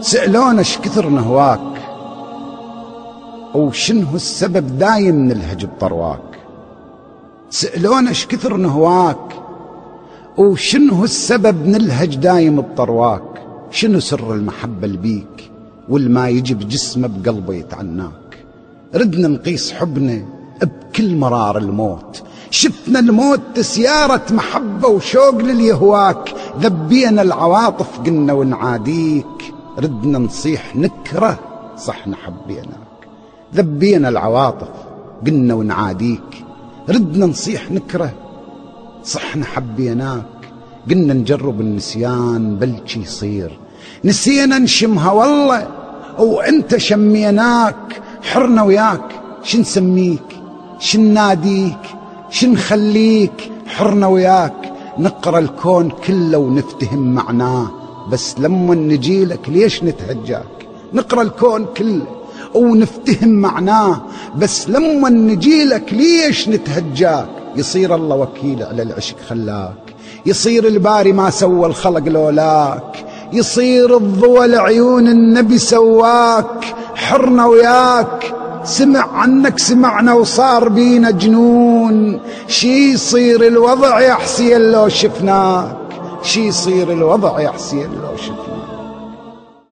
سألونا إيش كثر نهواك؟ وشنه السبب دايم نلهج بطرواك سألونا إيش كثر نهواك؟ وشنه السبب نلهج دايم بطرواك؟ شنو سر المحبة البيك والما يجي بجسمه بقلبه يتعناك؟ ردنا نقيس حبنا بكل مرار الموت. شفنا الموت سيارة محبة وشوق لليهواك. ذبينا العواطف قلنا ونعاديك. ردنا نصيح نكره. صح نحبيناك ذبينا العواطف قلنا ونعاديك. ردنا نصيح نكره. صح نحبيناك قلنا نجرب النسيان بلشي يصير. نسينا نشمها والله. وانت شميناك. حرنا وياك. شن نسميك؟ شن ناديك؟ شن نخليك؟ حرنا وياك. نقرأ الكون كله ونفتهم معناه بس لما نجيلك ليش نتهجاك؟ نقرأ الكون كله ونفتهم معناه. بس لما نجيلك ليش نتهجاك؟ يصير الله وكيل على العشق خلاك. يصير الباري ما سوى الخلق لولاك. يصير الضوى لعيون النبي سواك. حرنا وياك. سمع عنك سمعنا وصار بينا جنون. شي يصير الوضع يا حسين لو شفناك. شي يصير الوضع يا حسين لو شفناك